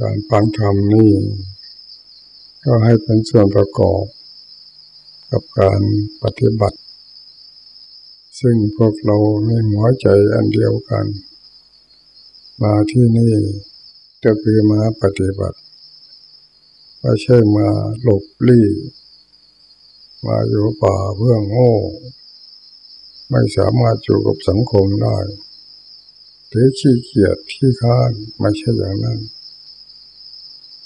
การฟังธรรมนี่ ก็ให้เป็นส่วนประกอบ กับการปฏิบัติ ซึ่งพวกเราไม่หัวใจอันเดียวกัน มาที่นี่ก็คือมาปฏิบัติไม่ใช่มาหลบลี้มาอยู่ป่าเพื่อโง่ ไม่สามารถอยู่กับสังคมได้หรือขี้เกียจที่ค้านไม่ใช่อย่างนั้น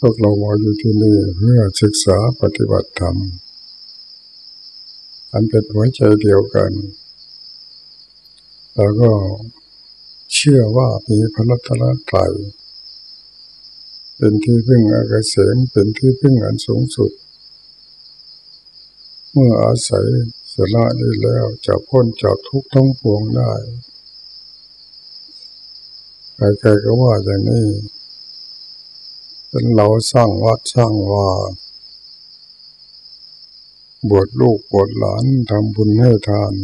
วกเรามาอยู่ที่นี่เพื่อศึกษาปฏิบัติธรรม อันเป็นหัวใจเดียวกัน แล้วก็เชื่อว่ามีพระรัตนตรัยเป็นที่พึ่งอากาเสมเป็นที่พึ่งอันสูงสุด เมื่ออาศัยสละนี้แล้วจะพ้นจากทุกข์ทั้งปวงได้ใครๆก็ว่าอย่างนี้ เป็นเราสร้างวัดสร้างว่าบวชลูกบวชหลานทำบุญให้ทาน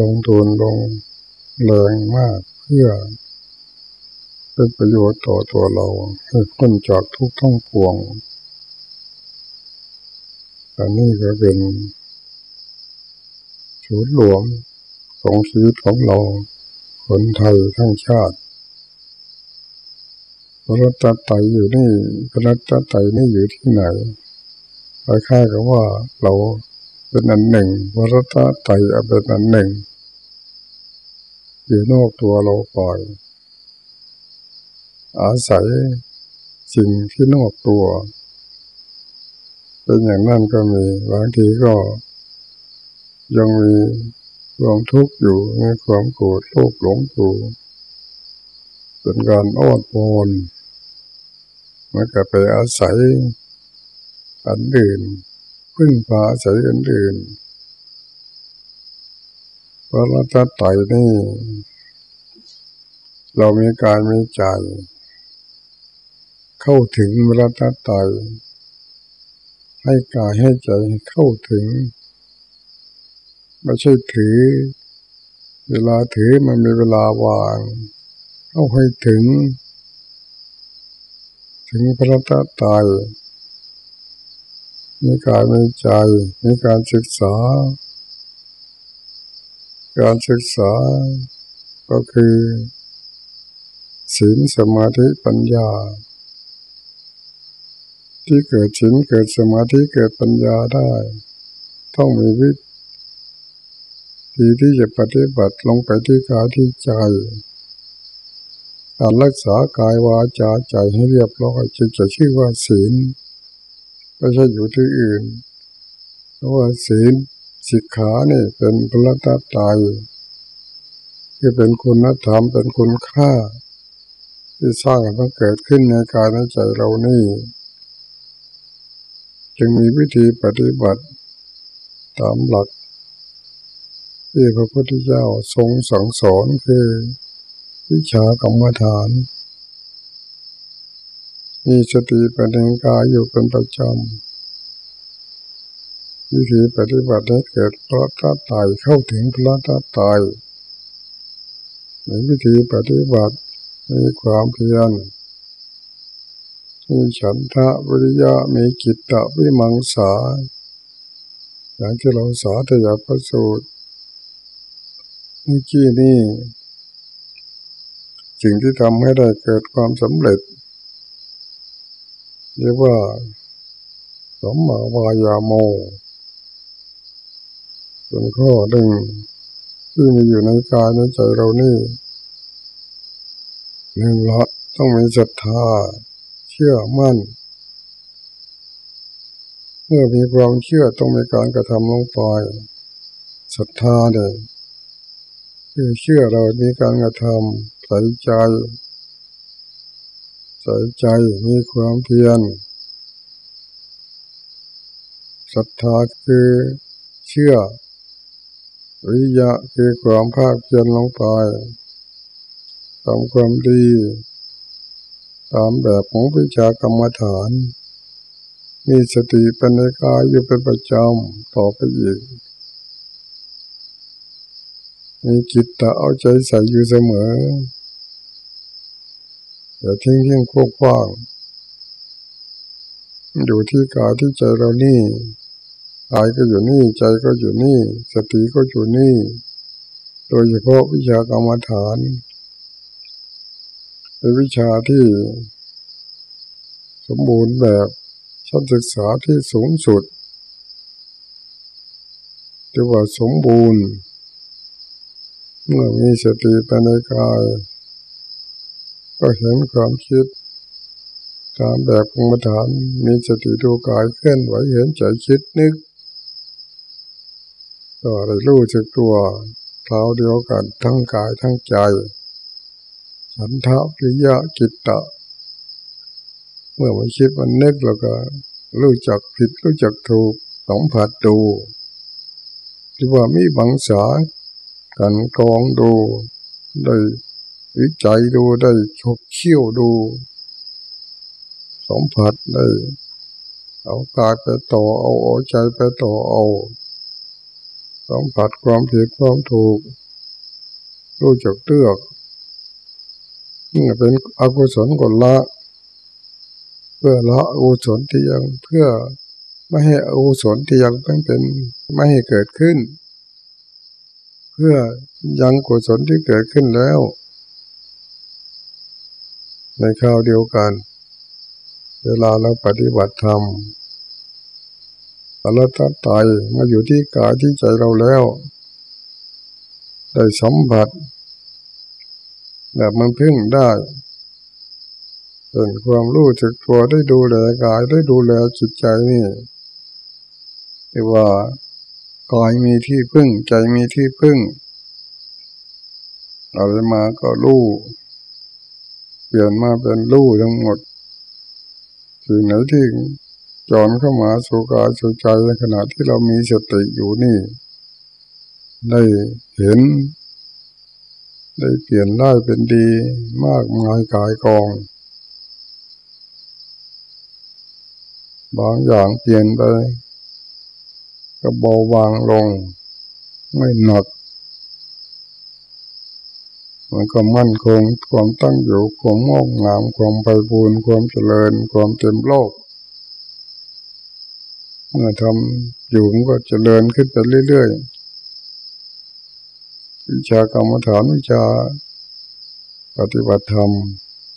ลงทุนลงแรงมากเพื่อ เป็นประโยชน์ต่อตัวเราให้พ้นจากทุกข์ทั้งปวงอันนี้ก็เป็นชุดรวมของชีวิตของเราคนไทยทั้งชาติ พระรัตไตรอยู่นี่พระรัตไตรนี่อยู่ที่ไหนคล้ายๆกับว่าเราเป็นอันหนึ่งพระรัตไตรเป็นอันหนึ่ง อยู่นอกตัวเราปล่อย อาศัยสิ่งที่นอกตัว เป็นอย่างนั้นก็มีบางทีก็ ยังมีความทุกข์อยู่มีความโกรธโลภหลงอยู่เป็นการอ้อนวอน มันก็ไปอาศัยอันอื่นพึ่งพาอาศัยอันอื่นพระรัตนตรัยนี่ เรามีการมีใจ เข้าถึงพระรัตนตรัยให้กายให้ใจเข้าถึง ไม่ใช่ถือ เวลาถือมันมีเวลาวาง เข้าให้ถึง ถึงพระตาตายมีการมีใจมีการศึกษา การศึกษาก็คือศีลสมาธิปัญญา ที่เกิดศีลเกิดสมาธิเกิดปัญญาได้ ต้องมีวิธีที่จะปฏิบัติลงไปที่กายที่ใจ การรักษากายวาจาใจให้เรียบร้อยจึงจะชื่อว่าศีลไม่ใช่อยู่ที่อื่น เพราะว่าศีลสิกขาเนี่ยเป็นพระตาตายที่เป็นคุณธรรมเป็นคุณค่า ที่สร้างมันเกิดขึ้นในกายในใจเรานี่ จึงมีวิธีปฏิบัติตามหลักที่พระพุทธเจ้าทรงสั่งสอนคือ วิชากรรมฐาน มีสติปัญญาอยู่เป็นประจำวิธีปฏิบัติให้เกิดพระตาตายเข้าถึงพระตาตายในวิธีปฏิบัติมีความเพียรมีฉันทะวิริยะมีจิตตวิมังสา อย่างที่เราสาธยายประสูตรเมื่อกี้นี่ สิ่งที่ทำให้ได้เกิดความสำเร็จ เรียกว่าสมมาวายาโมเป็นข้อหนึ่งที่มีอยู่ในกายในใจเรานี่หนึ่งละต้องมีศรัทธา เชื่อมั่น เมื่อมีความเชื่อต้องมีการกระทำลงไปศรัทธาเนี่ย คือเชื่อเรามีการกระทำใส่ใจ ใส่ใจมีความเพียรศรัทธาคือเชื่อ วิยะคือความภาคเพียรลงไปทำความดี ตามแบบของวิชากรรมฐาน มีสติปัญญาอยู่เป็นประจำต่อไปอีก มีจิตตะเอาใจใส่อยู่เสมออย่าทิ้งทิ้งควบคว้างอยู่ที่กายที่ใจเรานี่กายก็อยู่นี่ใจก็อยู่นี่ สติก็อยู่นี่ โดยเฉพาะวิชากรรมฐานเป็นวิชาที่ สมบูรณ์แบบชั้นศึกษาที่สูงสุดเรียกว่าสมบูรณ์ เมื่อมีสติภายในกาย ก็เห็นความคิดตามแบบกรรมฐานมีสติดูกายเคลื่อนไหวเห็นใจคิดนึกก็ได้รู้จักตัวเท้าเดียวกันทั้งกายทั้งใจ ฉันทะปิยะกิตตะ เมื่อมันคิดมันนึกแล้วก็ รู้จักผิดรู้จักถูกสองผัดดูที่ว่ามีบังสา กันกองดูได้วิจัยดูได้ชกเขี้ยวดูสมผัสได้เอากายไปต่อเอาเอาใจไปต่อเอาสมผัสความผิดความถูกรู้จักเลือกนี่เป็นอกุศลกนละ เพื่อละอกุศลที่ยังเพื่อไม่ให้อกุศลที่ยังเป็นเป็นไม่ให้เกิดขึ้น พื่อยังกุศลที่เกิดขึ้นแล้ว ในคราวเดียวกัน เวลาเราปฏิบัติธรรมเรตัตายมาอยู่ที่กายที่ใจเราแล้ว ได้สัมผัส แบบมันพึ่งได้เป็นความรู้จักตัวได้ดูแลกายได้ดูแลจิตใจนี่เรียกว่า กายมีที่พึ่ง ใจมีที่พึ่งอะไรมาก็รู้เปลี่ยนมาเป็นรู้ทั้งหมดสิ่งไหนที่จอนเข้ามาสู่กายสู่ใจในขณะที่เรามีสติอยู่นี่ ได้เห็น ได้เปลี่ยนได้เป็นดีมากมายกายกอง บางอย่างเปลี่ยนไป ก็เบาบางลง ไม่หนักมันก็มั่นคงความตั้งอยู่ความงอกงามความไพบูรความเจริญ ความเต็มโลก เมื่อทำอยู่มันก็เจริญขึ้นไปเรื่อยๆวิชากรรมฐานวิชาปฏิบัติธรรม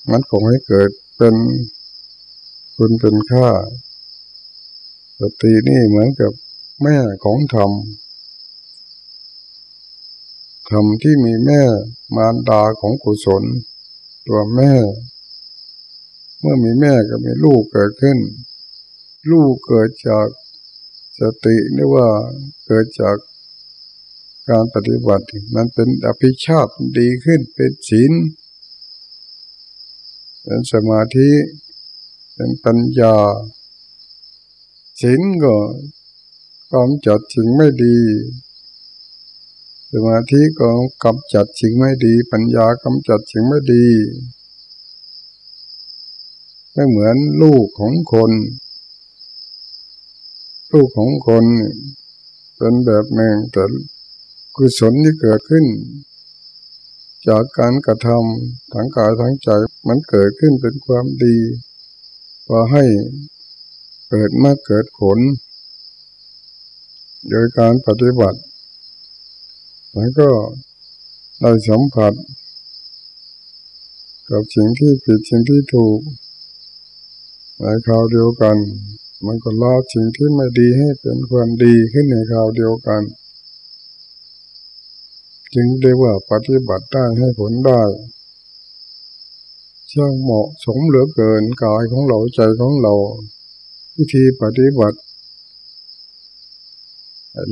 มันคงให้เกิดเป็นคุณเป็นค่าสตินี่เหมือนกับ แม่ของธรรมธรรมที่มีแม่มารดาของกุศล ตัวแม่ เมื่อมีแม่ก็มีลูกเกิดขึ้น ลูกเกิดจากสตินี่ว่าเกิดจากการปฏิบัติมันเป็นอภิชาติดีขึ้นเป็นศีลเป็นสมาธิเป็นปัญญาศีลก็ ความจัดสิ่งไม่ดีสมาธิก็กำจัดสิ่งไม่ดี ปัญญากำจัดสิ่งไม่ดี ไม่เหมือนลูกของคน ลูกของคนเป็นแบบหนึ่งแต่กุศลที่เกิดขึ้น จากการกระทำทางกายทางใจมันเกิดขึ้นเป็นความดีพอให้เกิดมาเกิดผล โดยการปฏิบัติมันก็ได้สัมผัส กับสิ่งที่ผิดสิ่งที่ถูกในคราวเดียวกัน มันก็ลาสิ่งที่ไม่ดีให้เป็นความดีขึ้นในคราวเดียวกัน จึงเรียกว่าปฏิบัติได้ให้ผลได้ช่างเหมาะสมเหลือเกินกายของเราใจของเรา วิธีปฏิบัติ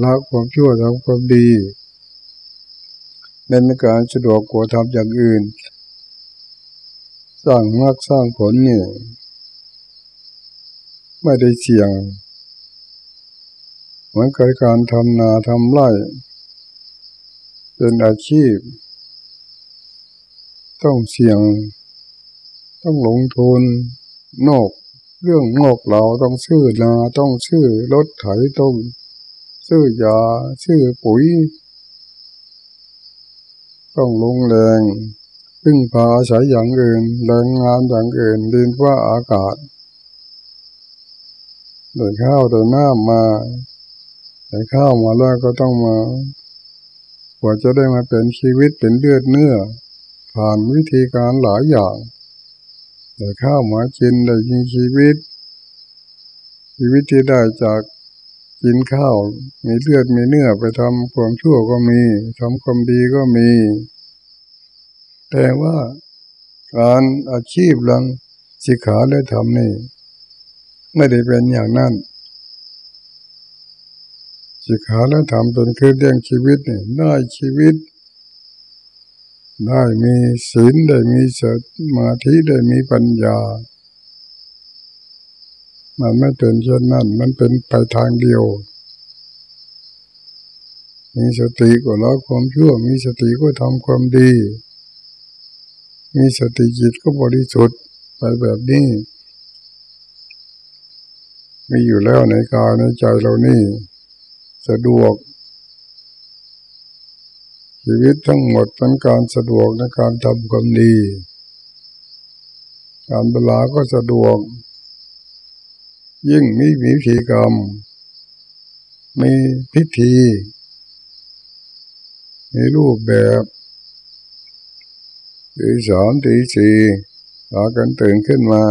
ละความชั่วทำความดีเป็นการสะดวกกว่าทำอย่างอื่น สร้างมากสร้างผลนี่ไม่ได้เสี่ยง เหมือนกับการทำนาทำไร่เป็นอาชีพ ต้องเสี่ยง ต้องลงทุนนอก เรื่องนอกเราต้องซื้อนาต้องซื้อรถไถต้อง ซื้อยาซื้อปุ๋ย ต้องลงแรงพึ่งพาอาศัยอย่างอื่นแรงงานอย่างอื่นดินว่าอากาศโดยข้าวโดยน้ำมาแต่ข้าวมาแล้วก็ต้องมากว่าจะได้มาเป็นชีวิตเป็นเลือดเนื้อ ผ่านวิธีการหลายอย่างแต่ข้าวมากินได้ยิงชีวิต ชีวิตที่ได้จาก กินข้าว มีเลือดมีเนื้อไปทำความชั่วก็มีทำความดีก็มี แต่ว่าการอาชีพหลังสิขาและทำนี่ ไม่ได้เป็นอย่างนั้นสิขาและทำเป็นคือเลี้ยงชีวิตนี่ได้ชีวิต ได้มีศีลได้มีสมาธิได้มีปัญญา มันไม่เป็นเช่นนั้น มันเป็นไปทางเดียว มีสติก็ละความชั่ว มีสติก็ทำความดี มีสติจิตก็บริสุทธิ์ไปแบบนี้ มีอยู่แล้วในกายในใจเรานี่ สะดวก ชีวิตทั้งหมดเป็นการสะดวกในการทำความดี การเวลาก็สะดวก ยิ่งมีวิธีกรรม มีพิธี มีรูปแบบตีสามตีสี่พากันตื่นขึ้นมา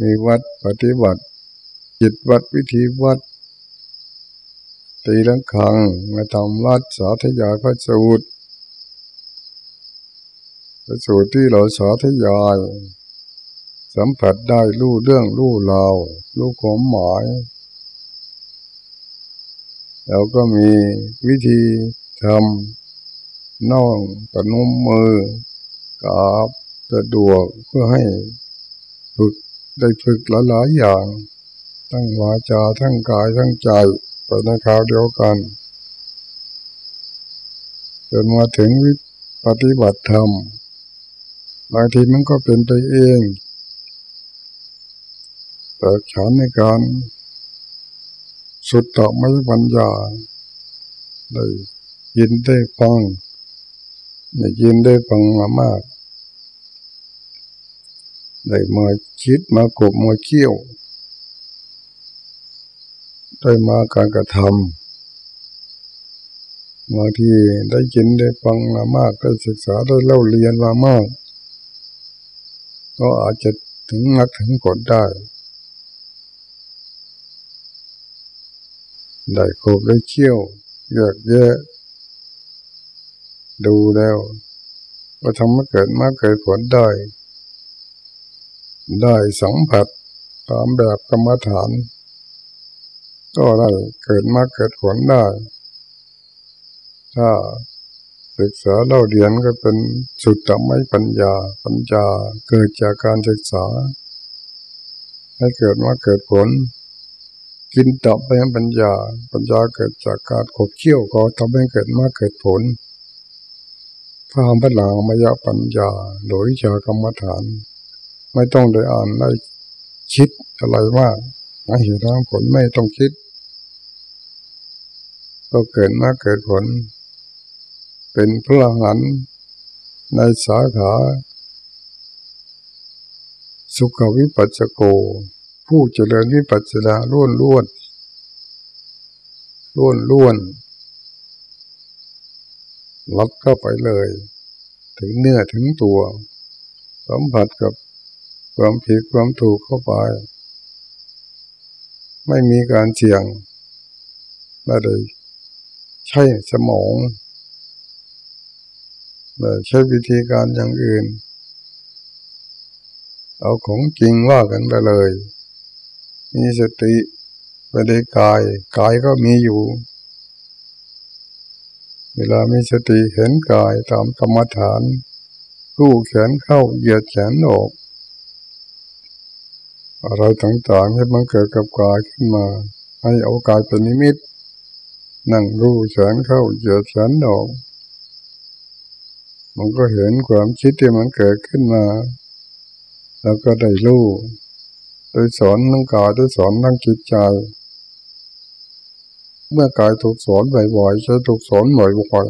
มีวัดปฏิบัติ จิตวัดวิธีวัด ตีลังคังมาทำวัดสาธยายพระสูตรพระสูตรที่เราสาธยาย สัมผัสได้รู้เรื่องรู้ราวรู้ความหมายแล้วก็มีวิธีทำน่องกระนุมมือกราบสะดวกเพื่อให้ฝึกได้ฝึกหลายๆอย่าง ทั้งวาจาทั้งกายทั้งใจไปในคราวเดียวกันจนมาถึงวิปฏิบัติธรรมบางทีมันก็เป็นไปเอง แต่ฉันในการ สุดต่อไม่ปัญญาได้ยินได้ฟังได้ยินได้ฟังมามากได้มาคิดมากบมาเคี่ยว ได้มาการกระทำมางทีได้ยินได้ฟังมามากได้ศึกษาได้เล่าเรียนมามาก ก็อาจจะถึงนักถึงผลได้ ได้โคบได้เชี่ยวเยอะแยะดูแล้วว่าทำมาเกิดมาเกิดผลได้ ได้สัมผัสตามแบบกรรมฐาน ก็ได้เกิดมาเกิดผลได้ ถ้าศึกษาเล่าเรียนก็เป็นสุดทำให้ปัญญา ปัญญาเกิดจากการศึกษา ให้เกิดมาเกิดผล กินตับไปให้ปัญญา ปัญญาเกิดจากการขบเคี้ยวก็ทำให้เกิดมาเกิดผลพระพลังมายาปัญญา โดยจากกรรมฐาน ไม่ต้องได้อ่านได้คิดอะไรว่ามาเหตุผลไม่ต้องคิด ก็เกิดมาเกิดผล เป็นพลังหันในสาขา สุขวิปัสสโก ผู้เจริญวิปัสสนาล้วนล้วนล้วนล้วนลัดเข้าไปเลย ถึงเนื้อถึงตัว สัมผัสกับความผิดความถูกเข้าไป ไม่มีการเสี่ยงไม่ได้ใช้สมองไม่ใช้วิธีการอย่างอื่น เอาของจริงว่ากันไปเลย มีสติไปในกาย กายก็มีอยู่ เวลามีสติเห็นกายตามกรรมฐาน กู้แขนเข้าเหยียดแขนออก อะไรต่างๆให้มันเกิดกับกายขึ้นมา ให้เอากายเป็นนิมิต นั่งรู้แสนเข้าเหยียดแสนออก มันก็เห็นความคิดที่มันเกิดขึ้นมา แล้วก็ได้รู้ โดยสอนทั้งกายโดยสอนทั้งจิตใจ เมื่อกายถูกสอนบ่อยๆจะถูกสอนบ่อย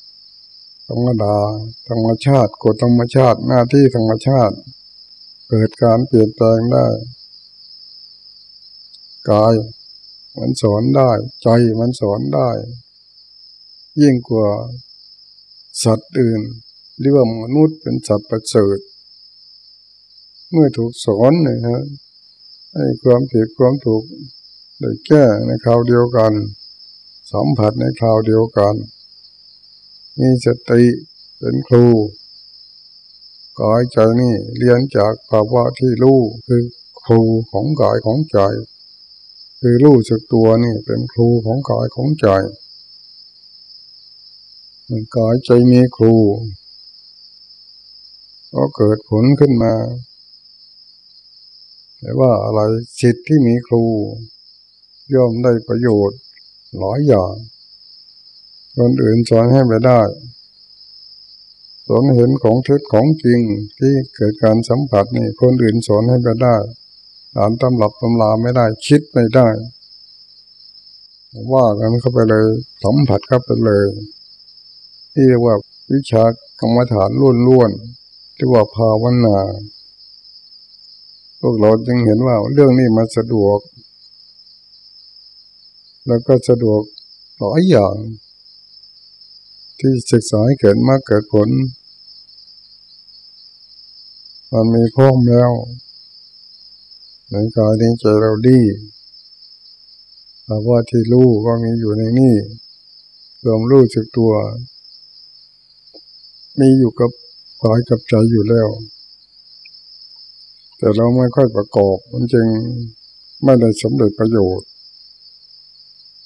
ๆธรรมดาธรรมชาติกฎธรรมชาติหน้าที่ธรรมชาติ เกิดการเปลี่ยนแปลงได้กายมันสอนได้ ใจมันสอนได้ ยิ่งกว่าสัตว์อื่นเรียกว่ามนุษย์เป็นสัตว์ประเสริฐ เมื่อถูกสอนเนี่ยฮะให้ความผิดความถูกได้แก้ในคราวเดียวกัน สัมผัสในคราวเดียวกัน มีสติเป็นครูกายใจนี่เรียนจากภาวะที่รู้คือครูของกายของใจ คือรู้สึกตัวนี่เป็นครูของกายของใจมันกายใจมีครู ก็เกิดผลขึ้นมา แต่ว่าอะไรสิทธิ์ที่มีครู ย่อมได้ประโยชน์หลายอย่างคนอื่นสอนให้ไปได้สอนเห็นของเท็จของจริงที่เกิดการสัมผัสนี่คนอื่นสอนให้ไปได้อ่านตำหลับตำลาไม่ได้คิดไม่ได้ ว่ากันเข้าไปเลยสัมผัสเข้าไปเลยที่เรียกว่าวิชากรรมฐานล้วนๆที่ว่าภาวนา พวกเราจึงเห็นว่าเรื่องนี้มันสะดวก แล้วก็สะดวกหลายอย่าง ที่ศึกษาให้เกิดมาเกิดผล มันมีพร้อมแล้วในกายในใจเราดีแต่ว่าที่รู้ก็มีอยู่ในนี่รวมรู้สึกตัว มีอยู่กับกายกับใจอยู่แล้ว แต่เราไม่ค่อยประกอบ มันจึงไม่ได้สำเร็จประโยชน์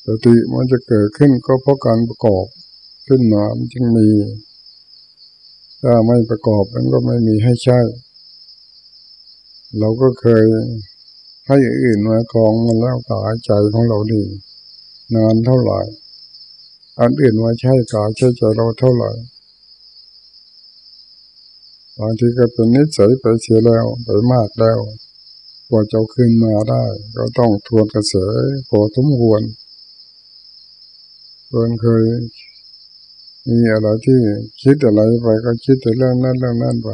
สติมันจะเกิดขึ้นก็เพราะการประกอบขึ้นมามันจึงมี ถ้าไม่ประกอบมันก็ไม่มีให้ใช้ เราก็เคยให้อื่นมาคลองมันแล้วกายใจของเราดีนานเท่าไหร่อันอื่นมาใช้กายใช้ใจเราเท่าไหร่ บางทีก็เป็นนิสัยไปเสียแล้วไปมากแล้วกว่าจะขึ้นมาได้ ก็ต้องทวนกระแสพอทุมควรเนเคย มีอะไรที่คิดอะไรไปก็คิดแต่เรื่องนั้นเรื่องนั้นไป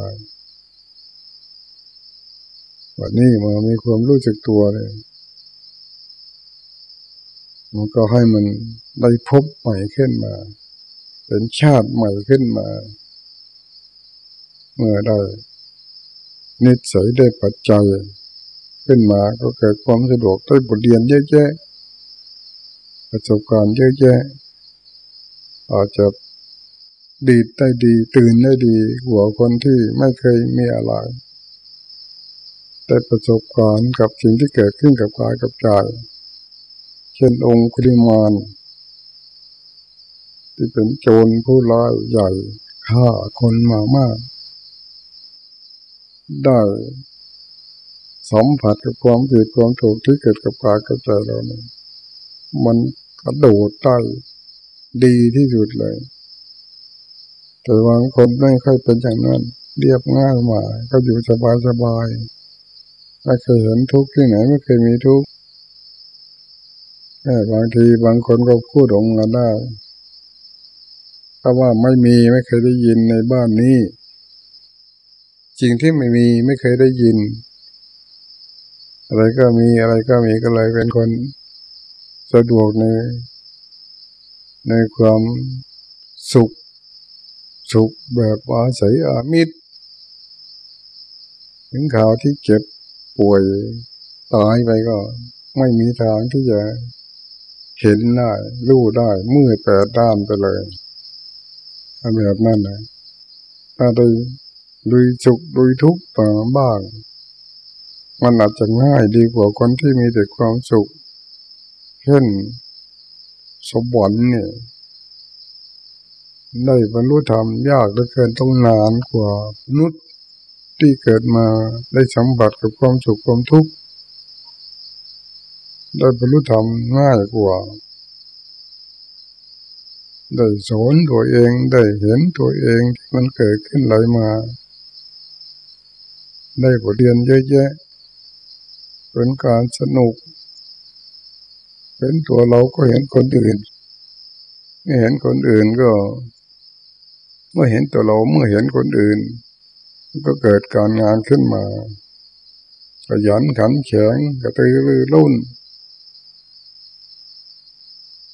วันนี้มามีความรู้สึกตัวเลยมันก็ให้มันได้พบใหม่ขึ้นมา เป็นชาติใหม่ขึ้นมา เมื่อได้ นิสัยได้ปัจจัย ขึ้นมาก็เกิดความสะดวกด้บทเรียนเยอะแยะประสบการณ์เยอะแยะอาจจะดีได้ดี ตื่นได้ดีหัวคนที่ไม่เคยมีอะไรแต่ประสบการณ์กับสิ่งที่เกิดขึ้นกับกายกับใจเช่นองค์คุริมานที่เป็นโจรผู้ร้ายใหญ่ฆ่าคนมามาก ได้สัมผัสกับความผิดความถูกที่เกิดกับกายกับใจเราเนี่ยมันกระโดดได้ดีที่สุดเลย แต่บางคนไม่ค่อยเป็นอย่างนั้น เรียบง่ายมาก็อยู่สบายสบายไม่เคยเห็นทุกข์ที่ไหนไม่เคยมีทุกข์แต่บางทีบางคนก็พูดองค์กันได้เพราว่าไม่มีไม่เคยได้ยินในบ้านนี้ สิ่งที่ไม่มีไม่เคยได้ยิน อะไรก็มีอะไรก็มีก็เลยเป็นคนสะดวกในในความสุข สุขแบบอาศัยอามิตร ถึงข่าวที่เจ็บป่วยตายไปก็ ไม่มีทางที่จะเห็นได้รู้ได้มืดแปดด้านไปเลยแบบนั้นนะถ้าได้ ลุยสุขลุยทุกข์ต่างบ้าง มันอาจจะง่ายดีกว่าคนที่มีแต่ความสุข เช่น สมบัติเนี่ยได้บรรลุธรรมยากเหลือเกินต้องนานกว่านุษย์ที่เกิดมาได้สัมผัสกับความสุขความทุกข์ได้บรรลุธรรมง่ายกว่า ได้สอนตัวเองได้เห็นตัวเองที่มันเกิดขึ้นไหลมา ได้บทเรียนเยอะแยะ เป็นการสนุก เป็นตัวเราก็เห็นคนอื่นไม่เห็นคนอื่นก็ เมื่อเห็นตัวเราเมื่อเห็นคนอื่น ก็เกิดการงานขึ้นมาขยันขันแข็งกระตือรือร้น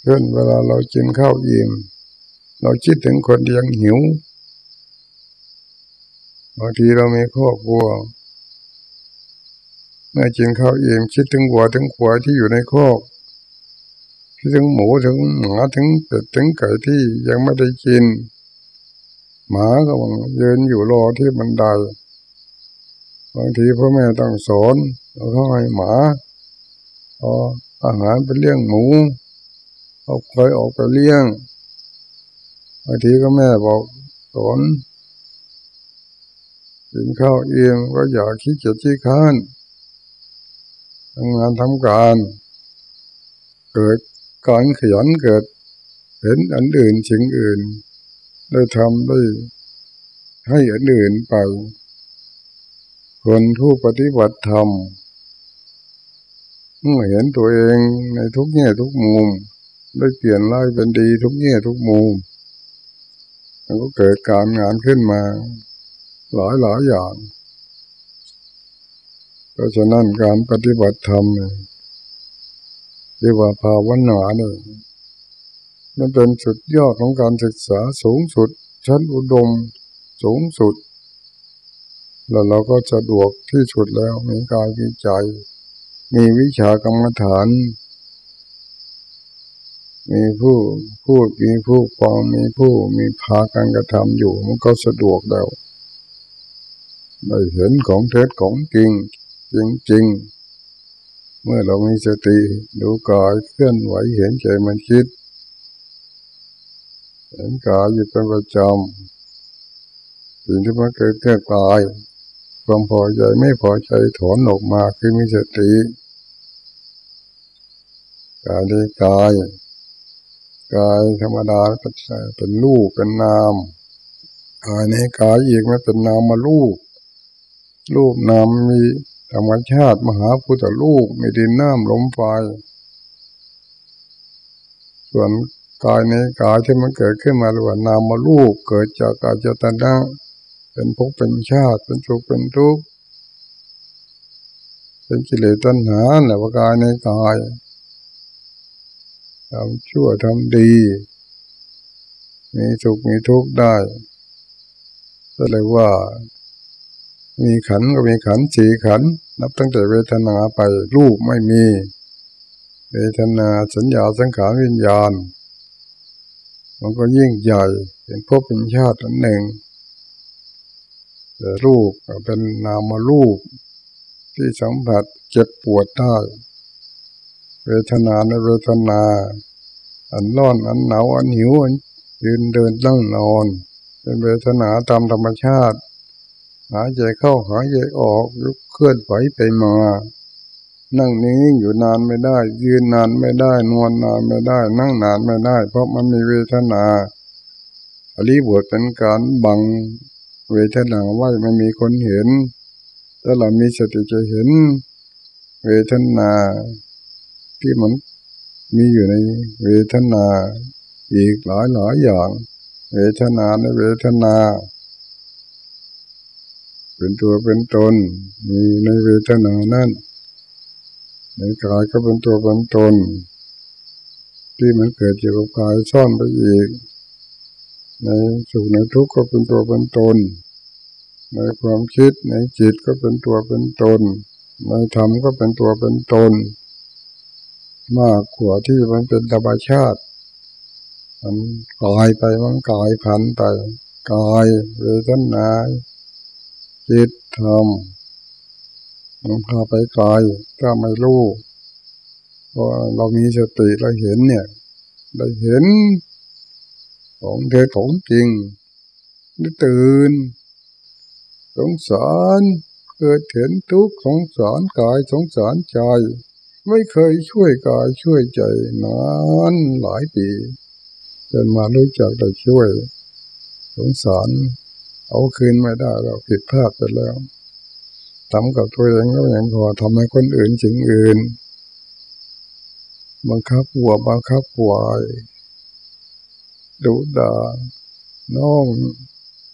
เช่นเวลาเรากินข้าวอิ่มเราคิดถึงคนยังหิว บางทีเรามีครอบครัวเมื่อกินข้าวเอิ่มคิดถึงวัวถึงควายที่อยู่ในคอกคิดถึงหมูถึงหมาถึงเป็ดถึงไก่ที่ยังไม่ได้กิน หมาก็มังยืนอยู่รอที่บันไดบางทีพ่อแม่ต้องสอนเราเขาให้หมาเอาอาหารไปเลี้ยงหมูเอาคอยออกไปเลี้ยงบางทีก็แม่บอกสอน กินข้าวเองก็อย่าขี้เกียจขี้ค้านทำงานทำการ เกิดการขยันเกิด เห็นอันอื่นสิ่งอื่น ได้ทำได้ให้อันอื่นไป คนผู้ปฏิบัติธรรมเมื่อเห็นตัวเองในทุกแง่ทุกมุม ได้เปลี่ยนร้ายเป็นดีทุกแง่ทุกมุมมันก็เกิดการงานขึ้นมา หลายหลายอย่าง เพราะฉะนั้นการปฏิบัติธรรมเนี่ยเรียกว่าภาวนาเนี่ยมันเป็นสุดยอดของการศึกษาสูงสุด ชั้นอุดมสูงสุด แล้วเราก็จะดวกที่สุดแล้วมีกายมีใจ มีวิชากรรมฐาน มีผู้พูดมีผู้ฟังมีผู้มีพาการกระทำอยู่ มันก็สะดวกแล้ว ได้เห็นของเท็จของจริงจริงจริงเมื่อเรามีสติดูกายเคลื่อนไหวเห็นใจมันคิด เห็นกายอยู่เป็นประจำสิ่งที่มันเกิดแก่กายความพอใจไม่พอใจถอนออกมาคือมีสติกายในกายกายธรรมดาเป็นรูปเป็นนามกายในกายอีกไม่เป็นนามมารูป รูปนามมีธรรมชาติมหาพุทธรูปมีดินน้ำลมไฟส่วนกายในกายที่มันเกิดขึ้นมาหรือว่านามมารูปเกิดจากกายจตนะเป็นภพเป็นชาติเป็นสุขเป็นทุกข์เป็นกิเลสตัณหาแหละว่ากายในกายทำชั่วทำดี มีสุขมีทุกข์ได้ก็เลยว่า มีขันก็มีขันสีขัน นับตั้งแต่เวทนาไปรูปไม่มี เวทนาสัญญาสังขารวิญญาณ มันก็ยิ่งใหญ่เป็นพบเป็นชาติอันหนึ่งแต่รูปเป็นนามรูป ที่สัมผัสเจ็บปวดได้ เวทนาในเวทนา อันร้อนอันหนาวอันหิวอันยืนเดินนั่งนอน เป็นเวทนาตามธรรมชาติ หายใจเข้าหายใจออกลุกเคลื่อนไหวไปมา นั่งนิ่งอยู่นานไม่ได้ ยืนนานไม่ได้ นอนนานไม่ได้ นั่งนานไม่ได้ เพราะมันมีเวทนาอริบทเป็นการบังเวทนาไว้ไม่มีคนเห็นถ้าเรามีสติจะเห็น เวทนา ที่มันมีอยู่ในเวทนา อีกหลายหลายอย่าง เวทนาในเวทนา เป็นตัวเป็นตน มีในเวทนานั่นในกายก็เป็นตัวเป็นตน ที่มันเกิดจากกายซ่อนไปอีก ในสุขในทุกข์ก็เป็นตัวเป็นตน ในความคิดในจิตก็เป็นตัวเป็นตน ในธรรมก็เป็นตัวเป็นตน มากกว่าที่มันเป็นธรรมชาติ มันกลายไปมันกลายพันไปกายเวทนา จิตธรรมมันพาไปไกายถ้าไม่รู้เพราะเรามีสติเราเห็นเนี่ยได้เห็นของเทของจริงได้ตื่นสงสารเกิดเห็นทุกข์สงสารกายสงสารใจ ไม่เคยช่วยกายช่วยใจนานหลายปีจนมารู้จักได้ช่วย สงสาร เอาคืนไม่ได้เราผิดพลาดไปแล้วทำกับตัวเองก็ยังพอทำให้คนอื่นสิ่งอื่น บังคับหัวบังคับหัวดุดาน้อง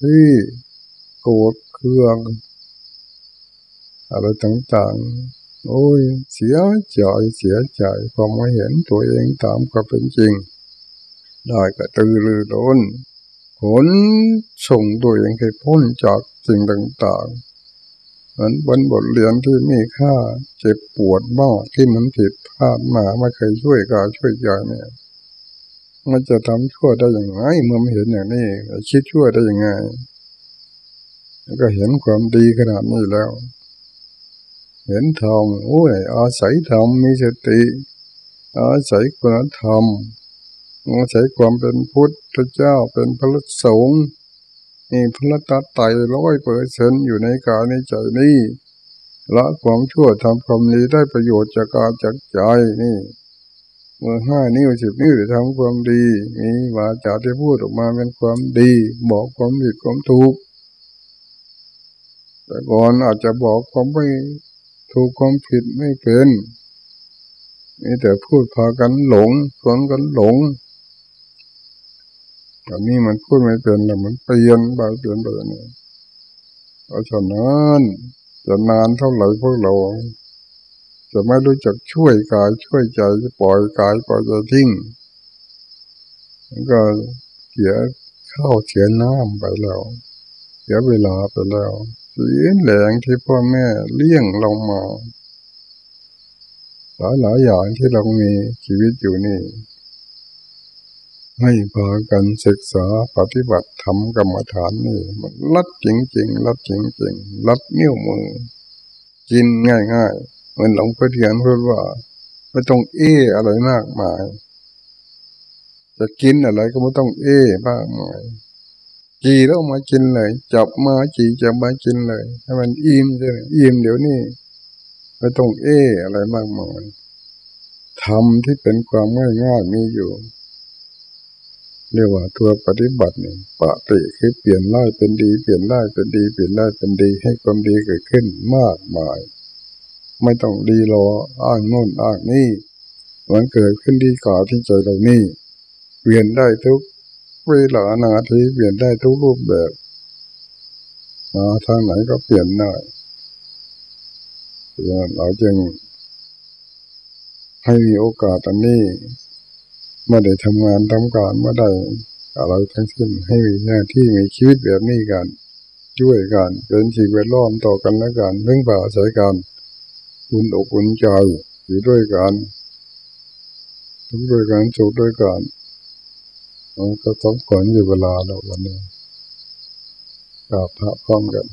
ที่โกรธเคืองอะไรต่างๆ โอ้ย เสียใจเสียใจพอมาเห็นตัวเองตามความเป็นจริง ได้ก็ตือรือร้น ผลส่งตัวเองให้พ้นจากสิ่งต่างๆมันเป็นบทเรียนที่มีค่าเจ็บปวดมาที่มันผิดพลาดมาไม่เคยช่วยกาช่วยใจเนี่ย มันจะทำชั่วได้อย่างไรเมื่อไม่เห็นอย่างนี้คิดชั่วได้ยังไงก็เห็นความดีขนาดนี้แล้ว เห็นธรรมโอ้ยอาศัยธรรมมีสติ อาศัยคุณธรรม อาศัยความเป็นพุทธเจ้าเป็นพระสงฆ์มีพระตัดไตร้อยเปอร์เซนอยู่ในกายในใจนี้ละความชั่วทำความดีได้ประโยชน์จากกายจากใจนี่เมื่อห้านิ้วสิบนิ้วทำความดี มีวาจาที่พูดออกมาเป็นความดี บอกความผิดความถูกแต่ก่อนอาจจะบอกความไม่ถูกความผิดไม่เป็นมีแต่พูดพากันหลงชวนกันหลง อนนี้มันพูดไม่เป็นแล้วมันเปลี่ยนไปเปลี่ยนไปอย่างนี้เพราะฉะนั้นจะนานเท่าไหร่พวกเรา จะไม่รู้จักช่วยกายช่วยใจจะปล่อยกายปล่อยใจทิ้งก็เสียข้าวเสียน้ำไปแล้วเสียเวลาไปแล้วเสียแหลงที่พ่อแม่เลี้ยงเรามาหลายหลายอย่างที่เรามีชีวิตอยู่นี่ ให้พากันศึกษาปฏิบัติธรรมกรรมฐานนี่มันลัดจริงๆลัดจริงๆลัดนิ้วมือ กินง่ายๆเหมือนหลวงพ่อเทียนพูดว่า ไม่ต้องเอ้อะไรมากมาย จะกินอะไรก็ไม่ต้องเอ้มากมายจีแล้วมากินเลย จับมาจีจะมากินเลยให้มันอิ่มเลยอิ่มเดี๋ยวนี้ไม่ต้องเอ้อะไรมากมายทำที่เป็นความง่ายๆมีอยู่ เรียกว่าตัวปฏิบัติเนี่ยปฏิคือเปลี่ยนร้ายเป็นดี เปลี่ยนร้ายเป็นดีเปลี่ยนร้ายเป็นดีให้ความดีเกิดขึ้นมากมาย ไม่ต้องดีรออ้างโน่นอ้างนี่มันเกิดขึ้นดีก่าที่ใจเรานี่เปลี่ยนได้ทุกเวลานาทีเปลี่ยนได้ทุกรูปแบบมาทางไหนก็เปลี่ยนได้เราจึงให้มีโอกาสอันนี้ ไม่ได้ทำงานทำการไม่ได้อะไรทั้งสิ้นให้มีหน้าที่มีชีวิตแบบนี้กัน ช่วยกันเป็นสิ่งแวดล้อมต่อกันและกันเรื่องป่าใช้กันอุ่นอกอุ่นใจอยู่ด้วยกันทุกด้วยกันสุขด้วยกันมันก็ต้องขอนอยู่เวลาแล้ววันนี้กราบพระพร้อมกัน